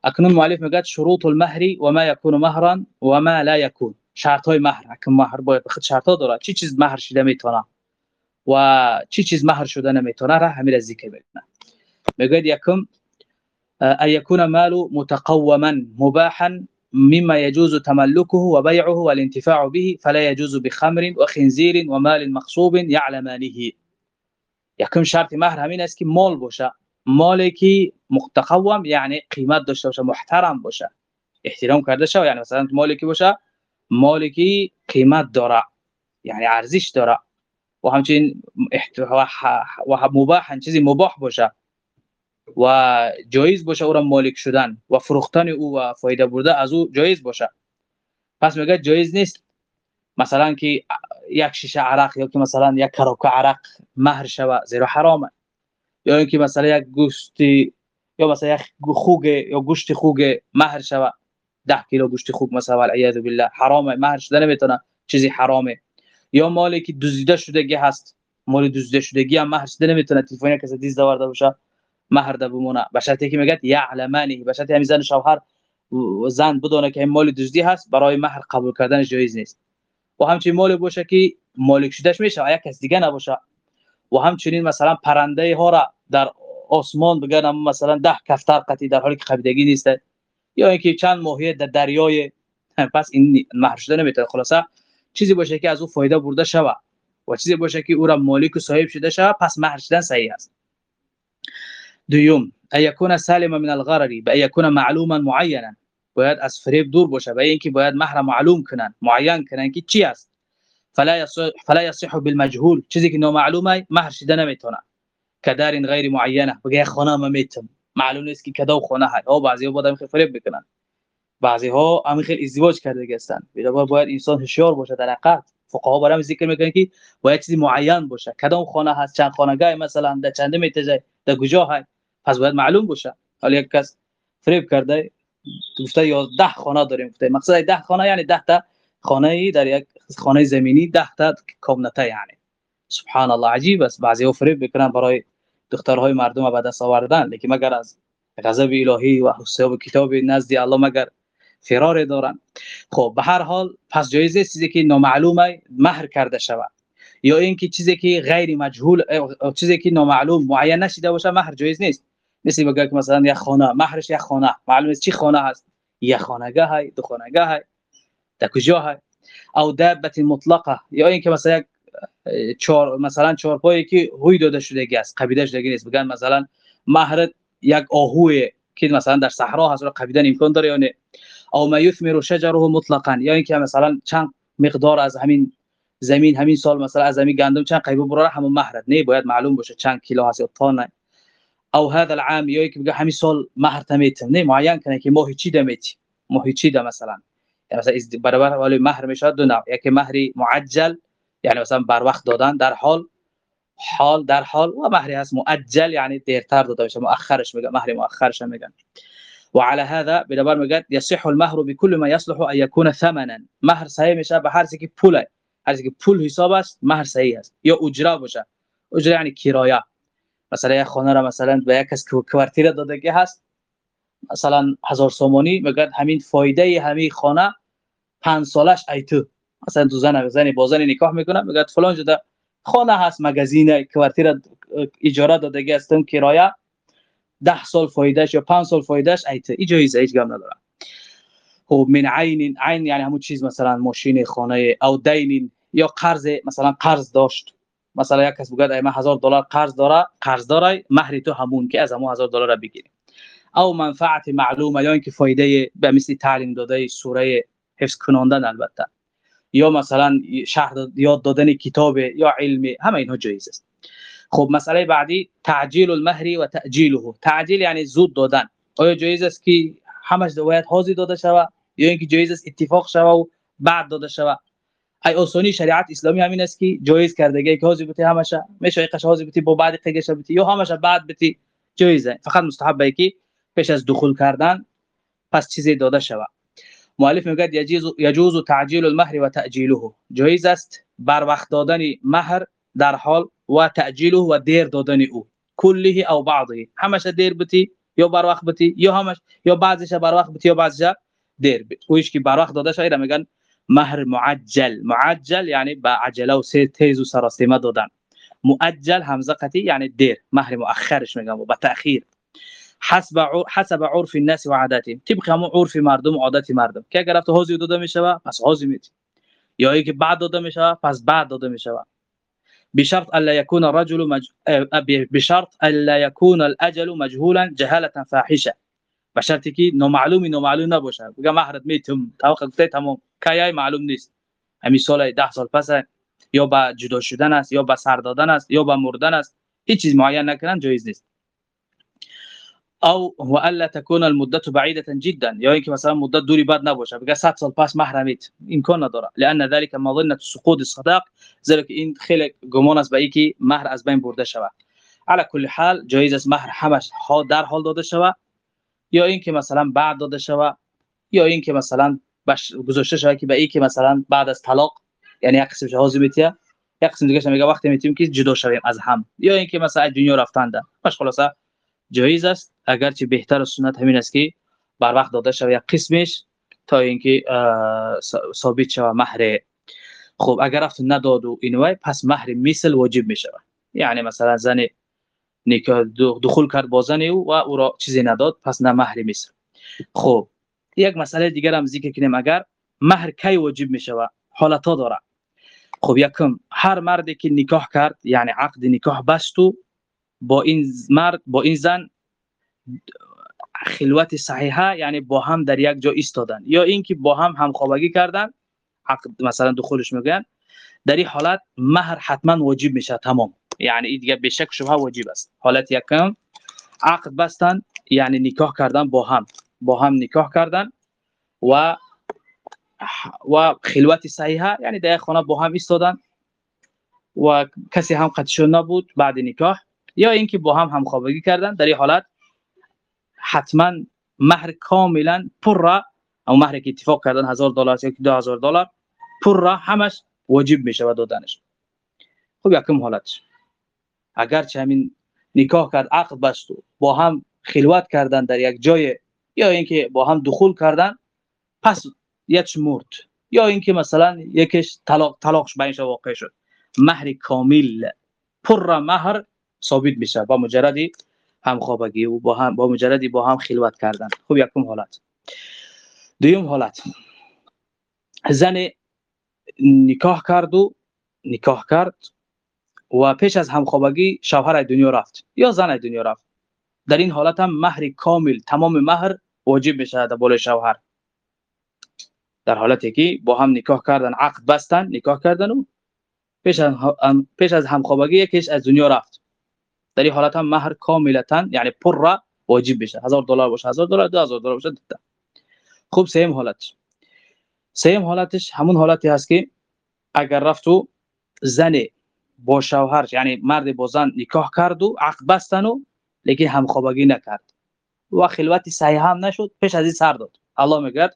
اکنون مؤلف میگه شروط المهر و ما يكون مهرا و ما لا يكون شرط های مهر. اکن مهر باید بخاطر شرط ها داره چی چیز مهر شده می‌تونه؟ و چی چیز مهر شده نمی‌تونه را همین ذکر می‌کنه میگه یکم ان يكون مال متقوما مباحا مما يجوز تملكه وبيعه والانتفاع به فلا يجوز بخمر وخنزير ومال مغصوب يعلمانه یکم شرط مهر همین است که مال باشه. مالی که متقوم یعنی قیمت داشته باشه محترم باشه. احترام کرده شه یعنی مثلا مالی که باشه مالی که قیمت داره یعنی ارزش داره. و همچنین و مباح چیزی مباح باشه و جایز باشه او را مالک شدن و فروختن او و فایده برده از او جایز باشه. پس میگه جایز نیست. مثلا که یک شیشه عرق یا که مثلا یک کراک عرق مهر شوه زیرا حرامه. یا اینکه مثلا یک گوشت یا مثلا یک خوگ یا گوشت خوگ مهر شوه. 10 کیلو گوشت خوگ مثلا عیاذ بالله. حرامه. مهر شده نمی‌تونه چیزی حرامه. یا مالی که دزدیده شدگی هست. مال دزدیده شدگی هم مهر شده نمی‌تونه تلفن کسی دیز دورده باشه مهر ده بمونه. به شرطی که میگه یعلمانی. به شرطی همین زن شوهر زن بدونه که این مال دزدی هست برای مهر قبول کردن جایز نیست. و همچنین مال باشه که مالک شدهش میشه یک کس دیگه نباشه. و همچنین مثلا پرنده ها را در آسمان بگن مثلا ده کفتر قطی در حالی که خبیدگی نیست. یا اینکه چند ماهی در دریای [laughs] پس این مهر شده نمی‌تونه. خلاصه چیزی باشه که از او فایده برده شوه. و چیزی باشه که او را مالک و صاحب شده شوه پس مهر شدن صحیح است. دوم ایکون سالم من الغرر به یکون معلوما معینا. باید از فریب دور باشه و اینکه باید مهر معلوم کنن. معین کنن که چی است؟ فلا يصح بالمجهول. چیزی که نامعلومه مهر شده نمی‌تونه. کدار غیر معینه. بگه خانه ما معلوم نیست که کدو خانه های او بعضی ها خیلی فریب می‌کنن بعضی ها هم خیلی ازدواج کرده هستن بلا باید انسان هوشیار باشه در حقیقت. فقها برام ذکر می‌کنن که باید چیزی معین باشه. کدام خانه هست؟ چند خانگاه مثلا در چند میتجه در کجا های پس باید معلوم باشه. حالا یک کس فریب کرده گفته یا 10 خانه داریم. گفته مقصد 10 خانه یعنی 10 تا خانه در یک خانه زمینی 10 تا کابنته یعنی. سبحان الله عجیب است. بعضی فریب می‌کنن برای دخترهای مردم به دست آوردن لیکن مگر از غضب الهی و حساب کتاب نزد الله مگر فرار دارن؟ خب به هر حال پس جایزه چیزی که نامعلومه مهر کرده شود. یا اینکه چیزی که غیر مجهول چیزی که نامعلوم معین نشده باشه مهر جایز نیست. مثل بگه که مثلا یک خانه مهرش یک خانه. معلوم است چی خانه هست. یک خانگاه های دو خانگاه های در کجا های او دابه مطلقه. یا اینکه مثلا یک چهار مثلا چهارپایی که هوی داده شده است قبیله شده نیست. بگن مثلا مهر یک آهوی که مثلا در صحرا هست قبیدن امکان داره یا نه. او ما یثمر شجره مطلقا. یا اینکه مثلا چند مقدار از همین زمین همین سال مثلا از همین گندم چند قیبه براره همون مهر نه باید معلوم باشه چند کیلو هست یا تن. او هذا العام یا اینکه بگه همین سال مهر تمیت نه معین کنه که ماه چی دمیت ماه چی ده مثلا؟ مثلا برابر ولی مهر میشه دو نوع. یکی مهری معجل یعنی مثلا بر وقت دادن در حال حال در حال و مهری هست مؤجل یعنی دیرتر داده میشه مؤخرش میگه مهر مؤخرش میگن. وعلى هذا بنبر میگه يصح المهر بكل ما يصلح ان يكون ثمنا. مهر صحیح میشه به هر چیزی که پوله هر چیزی که پول حساب است مهر صحیح است. یا اجرا باشه. اجرا یعنی کرایه. مثلا یک خانه را مثلا به یک کس کوارتیر دادگی هست مثلا هزار سومانی میگه همین فایده همین خانه 5 سالش ایتو مثلا تو زن زنی با زنی نکاح می‌کنه میگه فلان جدا خانه هست مگزین کوارتیر اجاره دادگی هستن کرایه 10 سال فایدهش یا 5 سال فایدهش ایت اجازه هیچ گام نداره. خب من عین عین یعنی همون چیز مثلا ماشین خانه او دین یا قرض مثلا قرض داشت. مثلا یک کس بگه من 1000 دلار قرض داره قرض داره مهر تو همون که از همون 1000 دلار بگیری. او منفعت معلومه یا اینکه فایده به مثل تعلیم داده سوره حفظ کناندن البته. یا مثلا شهر یاد دادن کتاب یا علم همه اینها جایز است. خب مسئله بعدی تعجیل المهر و تاجیله تعجیل یعنی زود دادن. آیا جایز است که همش باید حاضر داده شوه یا اینکه جایز است اتفاق شوه و بعد داده شوه ای آسانی شریعت اسلامی همین است که جایز کرده که حاضر بتی همش میشه قش حاضر بتی با بعد قگش بتی یا همش بعد بتی جایزه. فقط مستحبه که پیش از دخول کردن پس چیزی داده شوه مؤلف میگه یجوز یجوز تعجیل المهر و تأجیله. جایز است بر وقت دادن مهر در حال و تأجیله و دیر دادن أو. کله أو بعضه همش دیر بتی یا بر وقت بتی یا همش یا بعضیش بر وقت بتی یا بعضیش دیر بتی اویش که بر وقت داده شاید میگن مهر معجل. معجل یعنی با عجله و تیز و سراسیمه دادن. مؤجل همزه قطی یعنی دیر. مهر مؤخرش میگن با تأخیر. حسب حسب عرف الناس و عادتهم طبق همون عرف مردم و مردم. که اگر رفت حوزی داده میشه پس حوزی میدی یا اینکه بعد داده میشه پس بعد داده میشه بشرط الا يكون الرجل مج... بشرط الا يكون الأجل مجهولا جهالة فاحشة. به شرطی که نامعلومی نامعلوم نباشه بگم مهرت میتم توقع گفته تمام کیای معلوم نیست همین سال 10 سال پس یا با جدا شدن است یا با سر دادن است یا با مردن است هیچ چیز معین نکنن جایز نیست. أو و الا تكون المدة بعيدة جدا. یا اینکه مثلا مدت دوری بعد نباشه بگه 100 سال پس محرمیت امکان نداره لأن ذلك مظنة سقوط الصداق. زیرا که این خیلی گمان است به اینکه مهر از بین برده شود على كل حال جایز است مهر همش ها در حال داده شود یا اینکه مثلا بعد داده شود یا اینکه مثلا گذاشته شود که به اینکه مثلا بعد از طلاق. یعنی یک قسمش حاضر میتیه یک قسم دیگه میگه وقتی میتیم که جدا شویم از هم. یا اینکه مثلا دنیا رفتنده باش خلاصه. جایز است. اگرچه بهتر و سنت همین است که بر وقت داده شود یک قسمش تا اینکه ثابت شود مهر. خب اگر رفت نداد و اینوای پس مهر مثل واجب می شود یعنی مثلا زن نکاح دخول کرد با زن او و او را چیزی نداد پس نه مهر مثل. خب یک مسئله دیگر هم ذکر کنیم. اگر مهر کی واجب می شود حالت ها داره. خب یکم هر مردی که نکاح کرد یعنی عقد نکاح بست و با این مرد با این زن خلوت صحیحه یعنی با هم در یک جا ایستادن. یا اینکه با هم همخوابگی کردن عقد مثلا دخولش میگن در این حالت مهر حتما واجب میشه تمام. یعنی این دیگه به شک شبهه واجب است. حالت یکم عقد بستن یعنی نکاح کردن با هم. با هم نکاح کردن و و خلوت صحیحه یعنی در خانه با هم ایستادن و کسی هم قطعشون نبود بعد نکاح. یا اینکه با هم همخوابگی کردن در این حالت حتما مهر کاملا پر را او مهر که اتفاق کردن هزار دلار یا 2000 دلار پر را همش واجب میشه و دادنش خب یکم حالت. اگر چه همین نکاح کرد عقد بست با هم خلوت کردن در یک جای یا اینکه با هم دخول کردن پس یک مرد. یا اینکه مثلا یکیش طلاق طلاقش بینش واقع شد. مهر کامل. پر مهر ثابت میشه با مجردی همخوابگی و با هم با مجردی با هم خلوت کردن. خب یکم حالت. دویم حالت. زن نکاح کرد و نکاح کرد و پیش از همخوابگی شوهر دنیا رفت. یا زن دنیا رفت. در این حالت هم مهر کامل تمام مهر واجب میشه در بالای شوهر. در حالتی که با هم نکاح کردن عقد بستن نکاح کردن و پیش از پیش از همخوابگی یکیش از دنیا رفت. در این حالت هم مهر کاملتا یعنی پر واجب بشه 1000 دلار باشه 1000 دلار 2000 دلار باشه دیتا خوب سیم حالت سیم حالتش همون حالتی هست که اگر رفت و زن با شوهر یعنی مرد با زن نکاح کرد و عقد بستن و لیکن همخوابگی نکرد و خلوت صحیح هم نشد پیش از این سر داد الله میگه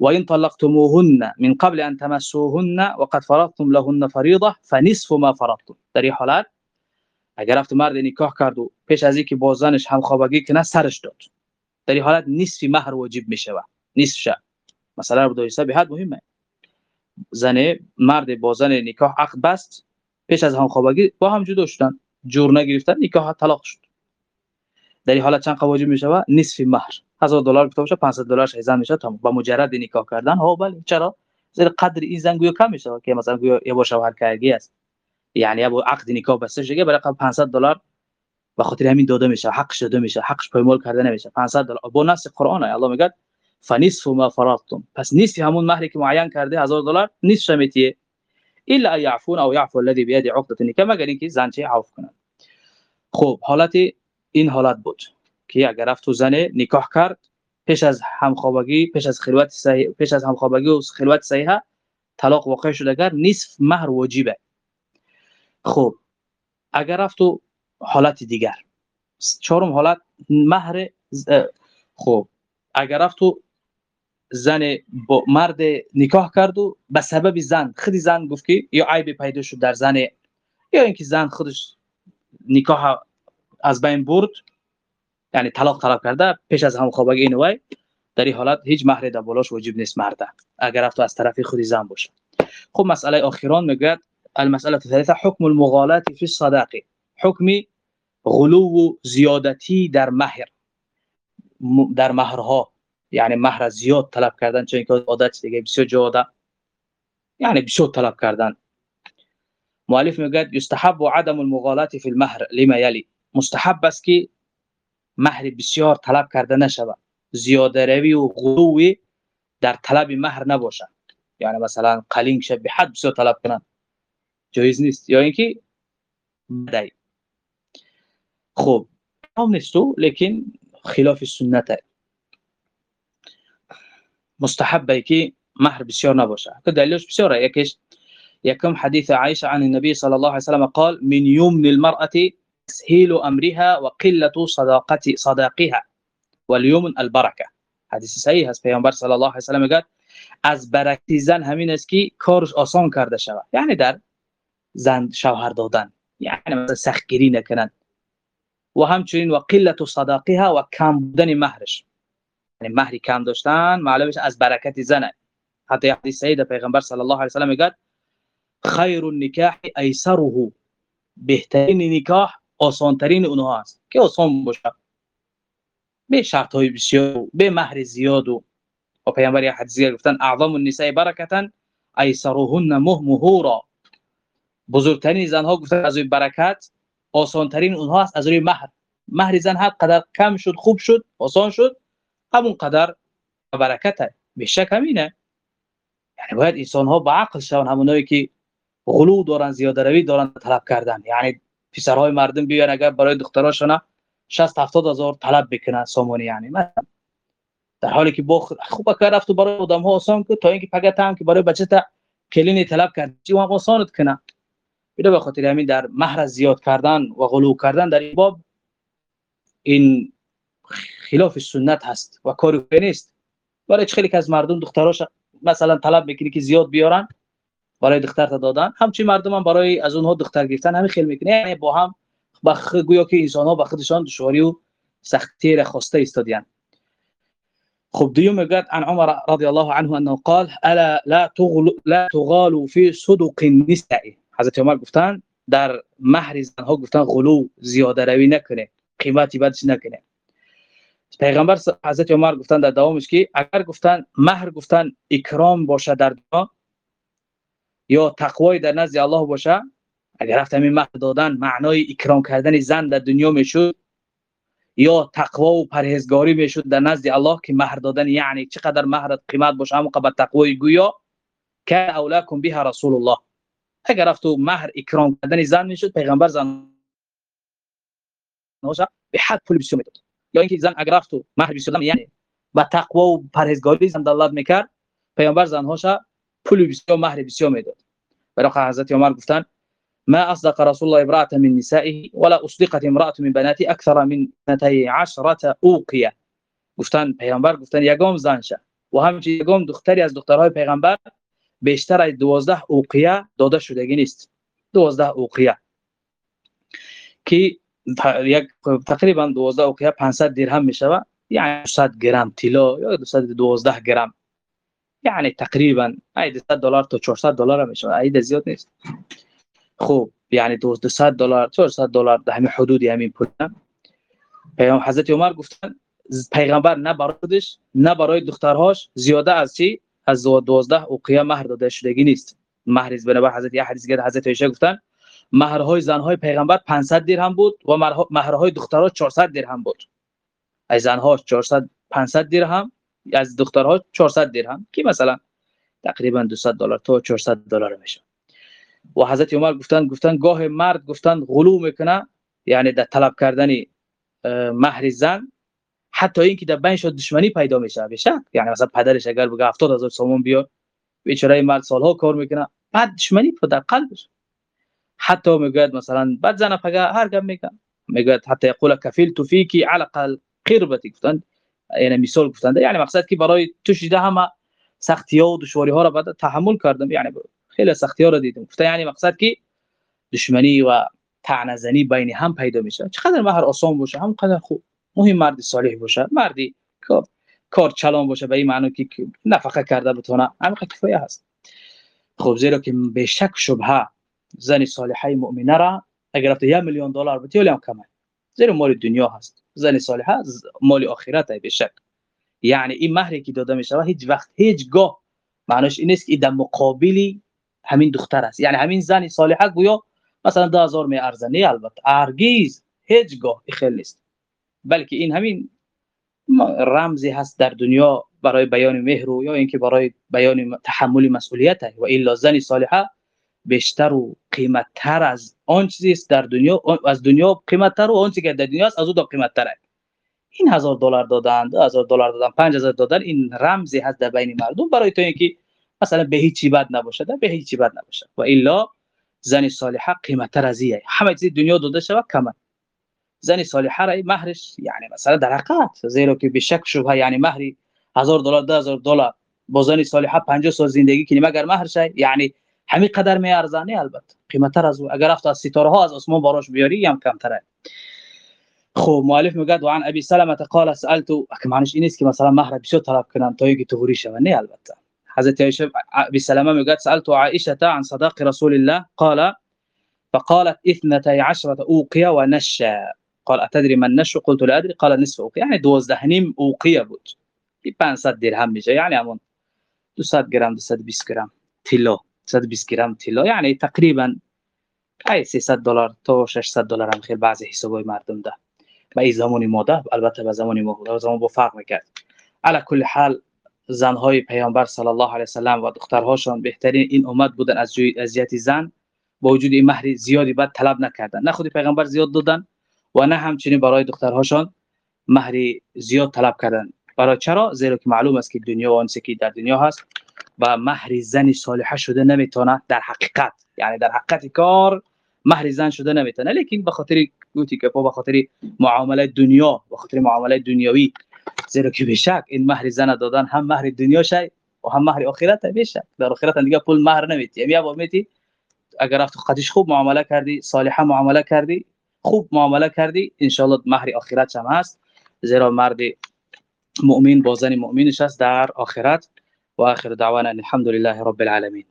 وإن طلقتموهن من قبل أن تمسوهن وقد فرضتم لهن فريضة فنصف ما فرضتم در این حالت اگر رفت مرد نکاح کرد و پیش از اینکه با زنش هم خوابگی کنه سرش داد. در این حالت نصف مهر واجب میشه نصف شه مثلا رو به حد مهمه. زن مرد با زن نکاح عقد بست پیش از هم خوابگی با هم جدا شدن. جور نگرفتن نکاح طلاق شد. در این حالت چند واجب میشه نصف مهر. 1000 دلار کتاب شه 500 دلار زن میشه تا با مجرد نکاح کردن ها بله چرا؟ زیر قدر این زن گویا کم میشه. که مثلا گویا یه با شوهر کارگی است یعنی ابو عقد نکاح بسته شده برای 500 دلار به خاطر همین داده میشه حقش داده میشه حقش پایمال کرده نمیشه. 500 دلار. با نص قرآن الله میگه فنصف ما فرضتم. پس نصف همون مهری که معین کرده 1000 دلار نصف شمیتیه الا يعفون او يعفو الذي بيد عقده النكاح مگر اینکه زنچه عفو کنه خب حالت این حالت بود که اگر رفت تو زنه نکاح کرد پیش از همخوابگی پیش از خلوت صحیح پیش از همخوابگی و خلوت صحیحه طلاق واقع شد. اگر نصف مهر واجبه. خب اگر رفت تو حالت دیگر. چهارم حالت مهر خب اگر رفت تو زن با مرد نکاح کرد و به سبب زن خودی زن گفت که یا عیب پیدا شد در زن یا اینکه زن خودش نکاح از بین برد یعنی طلاق طلب کرده پیش از همخوابگی این وای در این حالت هیچ مهر در بالاش واجب نیست مرده. اگر رفت از طرف خودی زن باشه. خب مسئله آخران میگه المسألة الثالثة حکم المغالات فی الصداقه حکم غلو و زیادتی در مهر. در مهرها. یعنی مهر زیاد طلب کردن چون عادت دیگه بسیار جوده یعنی بسیار طلب کردن. مؤلف میگه یستحب عدم المغالات فی المهر. لما یلی؟ مستحب است که مهر بسیار طلب کرده نشود. زیاده روی و غلوی در طلب مهر نباشه یعنی مثلا قلین شه به حد بسیار طلب کنن جایز نیست. یا اینکه بدای خوب هم نیست لیکن خلاف سنت مستحبه که مهر بسیار نباشه. که دلیلش بسیاره یکیش يكم حديث عائشة عن النبي صلى الله عليه وسلم قال من يمن المرأة تسهيل أمرها وقلة صداقة صداقها واليمن البركة حدیث صحیح هست. پیامبر صلی الله علیه و سلم میگه از برکتی زن همین است که کارش آسان کرده شود. یعنی در زن شوهر دادن. یعنی مثلا سختگیری نکنن و همچنین و قلت صداقها و کم بودن مهرش. یعنی مهری کم داشتن معلومش از برکت زنه. حتی حدیث صحیح پیغمبر صلی الله علیه و سلم میگه خیر النکاح ایسره بهترین نکاح آسانترین اونها است. که آسان باشه. به شرط های بسیار به مهر زیاد و پیامبر حدیث گفتن اعظم النساء برکتا ایسرهن مهورا بزرگترین زنها گفتن از برکت آسانترین اونها است از روی مهر. مهر زن هر قدر کم شد خوب شد آسان شد همون قدر برکت به شک همینه. یعنی باید انسان ها با عقل شون همونایی که غلو دارن زیاده روی دارن طلب کردن. یعنی پسرهای مردم بیان اگر برای دختراشون 60 70 هزار طلب بکنن سامانی. یعنی مثلا در حالی که بخ خوب کار رفت برای آدم ها آسان که تا اینکه پگت هم که برای بچه تا کلین طلب کرد چی؟ هم آسانت کنه. بده به خاطر همین در مهر زیاد کردن و غلو کردن در این باب این خلاف سنت هست و کاری نیست. برای خیلی از مردم دختراش مثلا طلب می‌کنی که زیاد بیارن برای دختر تا دادن. همچین مردم هم برای از اونها دختر گرفتن همین خیلی می‌کنه یعنی با هم با گویا که انسان ها با خودشان دشواری و سختی را خواسته استادیان خب دیوم میگه عن عمر رضی الله عنه انه قال الا لا تغل لا تغالوا في صدق النساء. حضرت عمر گفتن در مهر زنها گفتن غلو زیاده روی نکنه قیمتی بدش نکنه. پیغمبر حضرت عمر گفتن در دوامش که اگر گفتن مهر گفتن اکرام باشه در دنیا یا تقوای در نزد الله باشه اگر رفت همین مهر دادن معنای اکرام کردن زن در دنیا می‌شد یا تقوا و پرهیزگاری می‌شد در نزد الله که مهر دادن یعنی چقدر مهر قیمت باشه همون قبل تقوای گویا که اولاکم بها رسول الله. اگر رفت مهر اکرام کردن زن می‌شد پیغمبر زن نوشا به حد پول بسیار می‌داد. یا اینکه زن اگر رفت مهر بسیار یعنی با تقوا و پرهیزگاری زن دلالت می‌کرد پیغمبر زنهاشا پول بسیار مهر بسیار می‌داد. برای حضرت عمر گفتن ما اصدق رسول الله امراه من نسائه ولا اصدقت امراه من بناته اكثر من 12 اوقيه گفتن پیغمبر گفتن یگام زنشه و همچنین یگام دختری از دخترهای پیغمبر بیشتر از 12 اوقیه داده شدگی نیست. 12 اوقیه. که تقریبا 12 اوقیه 500 درهم می‌شوه یعنی 100 گرم طلا یا 212 گرم. یعنی تقریبا 200 دلار تا 400 دلار میشه عید زیاد نیست. خوب یعنی 200 دلار 400 دلار در همین حدودی همین پول. پیامبر حضرت عمر گفتن پیغمبر نه برایش نه برای دخترهاش. زیاده از چی؟ از 12 اوقیه مهر داده شدگی نیست. مهر از بنابر حضرت یه حدیث حضرت عایشه گفتن مهرهای زنهای پیغمبر 500 درهم بود و مهرهای دخترها 400 درهم بود. از زنها 400 500 درهم از دخترها 400 درهم. که مثلا؟ تقریبا 200 دلار تا 400 دلار میشه. و حضرت عمر گفتن گفتن گاه مرد گفتن غلو می‌کنه. یعنی در طلب کردن مهر زن حتی اینکه در بینش دشمنی پیدا میشه بشه یعنی مثلا پدرش اگر بگه 70000 سومون بیار بیچاره مرد سالها کار می‌کنه. بعد دشمنی در قلبش حتی میگه مثلا بعد زن پگه هر گم میگه میگه حتی یقول کفیل فیکی علق القربتی گفتن. یعنی مثال گفتن. یعنی مقصد که برای تو شده همه سختی ها و دشواری ها را بعد تحمل کردم. یعنی خیلی سختی ها را دیدم. گفتن یعنی مقصد که دشمنی و طعنه بین هم پیدا میشه چقدر مهر آسان باشه. هم قدر خوب. مهم مرد صالح باشه مردی کار کار چلان باشه به این معنی که نفقه کرده بتونه همین کفایه هست. خب زیرا که به شک شبهه زن صالحه مؤمنه را اگر رفته 1 میلیون دلار بده ولی هم کمه. زیرا مال دنیا هست. زن صالحه مال آخرت به شک. یعنی این مهری که داده می شود هیچ وقت هیچگاه معنیش این است که در مقابلی همین دختر است. یعنی همین زن صالحه گویا مثلا 10000 می ارزه. نه البته. هرگز. هیچگاه. خیلی نیست. بلکه این همین رمزی هست در دنیا برای بیان مهر و یا اینکه برای بیان تحمل مسئولیت و الا زن صالحه بیشتر و قیمتتر از آن چیزی است در دنیا از دنیا قیمتتر و آن چیزی که در دنیا است از او قیمتتر است. این هزار دلار دادن هزار دلار دادن 5000 دادن این رمزی هست در بین مردم برای تو اینکه مثلا به هیچ بد نباشه به هیچ بد نباشه و الا زن صالحه قیمتتر از همه چیز دنیا داده شود کم زن صالحة را مهرش یعنی مثلا در حقیقت زیرا که به شک شبهه یعنی مهری هزار دلار 10000 دلار با زن صالحة 50 سال زندگی کنیم اگر مهر شه یعنی همین قدر می ارزانه البته. قیمتتر از اگر رفت از ستاره ها از آسمان باراش بیاری هم کمتره. خب مؤلف میگه و عن ابي سلمة قال سألت معنیش این است که مثلا مهر بسیار طلب کنن تا اینکه طهوری شوه نه البته. حضرت عائشه ابي سلمة میگه سألت عائشة عن صداق رسول الله قال فقالت 12 اوقيه ونشا قال اتدري من نشو؟ قلت لا ادري قال نصف اوقيه يعني 12 نیم اوقيه بود 500 درهم میشه. یعنی همون 200 گرم 220 گرم طلا 120 گرم طلا یعنی تقریبا 300 دلار تا 600 دلار هم خیلی بعضی حسابای مردم ده و این زمانی ماده البته به زمانی ما زمان با فرق می‌کرد. علی کل حال زنهای پیامبر صلی الله علیه وسلم و دخترهاشون بهترین این امت بودن. از جوی اذیت زن با وجود این مهر زیادی بعد طلب نکردن. نه خود پیغمبر زیاد دادن و نه همچنین برای دخترهاشون مهر زیاد طلب کردن. برای چرا؟ زیرا که معلوم است که دنیا و آنچه که در دنیا هست و مهر زن صالحه شده نمی‌تونه در حقیقت یعنی در حقیقت کار مهر زن شده نمی‌تونه. لیکن به خاطر گوتی که به خاطر معامله دنیا به خاطر معامله دنیوی زیرا که بشک این مهر زن دادن هم مهر دنیا شای و هم مهر آخرت بشک در آخرت دیگه پول مهر نمیتی. یعنی با میتی اگر رفت قدش خوب معامله کردی صالحه معامله کردی خوب معامله کردی. ان شاء الله مهر آخرت هم هست. زیرا مرد مؤمن با زن مؤمنش است در آخرت. واخر دعوانا الحمد لله رب العالمين